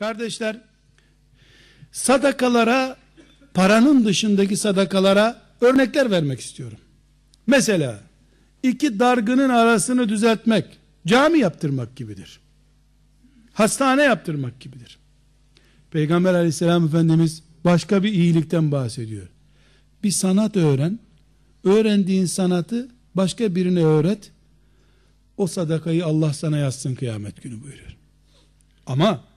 Kardeşler, sadakalara, paranın dışındaki sadakalara örnekler vermek istiyorum. Mesela, iki dargının arasını düzeltmek, cami yaptırmak gibidir. Hastane yaptırmak gibidir. Peygamber aleyhisselam efendimiz başka bir iyilikten bahsediyor. Bir sanat öğren, öğrendiğin sanatı başka birine öğret, o sadakayı Allah sana yazsın kıyamet günü buyuruyor. Ama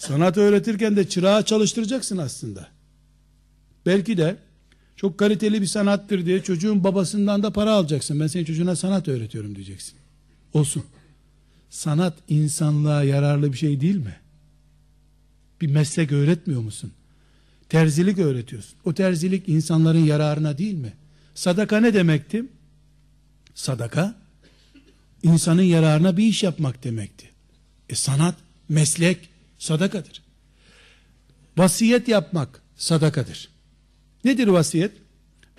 sanat öğretirken de çırağı çalıştıracaksın aslında. Belki de çok kaliteli bir sanattır diye çocuğun babasından da para alacaksın. Ben senin çocuğuna sanat öğretiyorum diyeceksin. Olsun. Sanat insanlığa yararlı bir şey değil mi? Bir meslek öğretmiyor musun? Terzilik öğretiyorsun. O terzilik insanların yararına değil mi? Sadaka ne demekti? Sadaka insanın yararına bir iş yapmak demekti. E sanat, meslek sadakadır. Vasiyet yapmak sadakadır. Nedir vasiyet?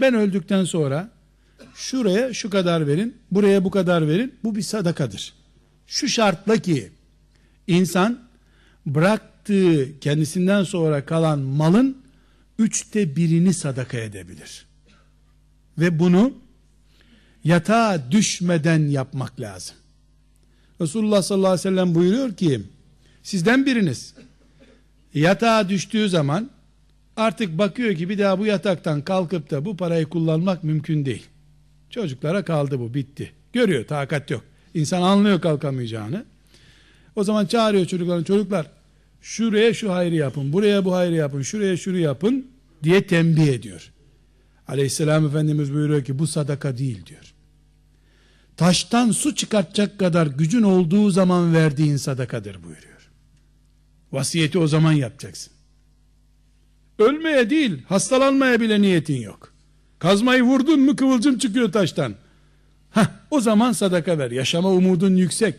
Ben öldükten sonra şuraya şu kadar verin, buraya bu kadar verin. Bu bir sadakadır. Şu şartla ki insan bıraktığı kendisinden sonra kalan malın üçte birini sadaka edebilir. Ve bunu yatağa düşmeden yapmak lazım. Resulullah sallallahu aleyhi ve sellem buyuruyor ki sizden biriniz yatağa düştüğü zaman artık bakıyor ki bir daha bu yataktan kalkıp da bu parayı kullanmak mümkün değil. Çocuklara kaldı bu bitti. Görüyor takat yok. İnsan anlıyor kalkamayacağını. O zaman çağırıyor çocukların çocuklar şuraya şu hayrı yapın, buraya bu hayrı yapın, şuraya şunu yapın diye tembih ediyor. Aleyhisselam Efendimiz buyuruyor ki bu sadaka değil diyor. Taştan su çıkartacak kadar gücün olduğu zaman verdiğin sadakadır buyuruyor. Vasiyeti o zaman yapacaksın. Ölmeye değil, hastalanmaya bile niyetin yok. Kazmayı vurdun mu kıvılcım çıkıyor taştan. Heh, o zaman sadaka ver. Yaşama umudun yüksek.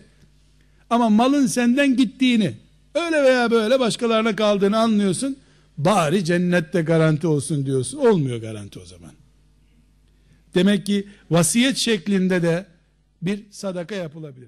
Ama malın senden gittiğini, öyle veya böyle başkalarına kaldığını anlıyorsun. Bari cennette garanti olsun diyorsun. Olmuyor garanti o zaman. Demek ki vasiyet şeklinde de bir sadaka yapılabilir.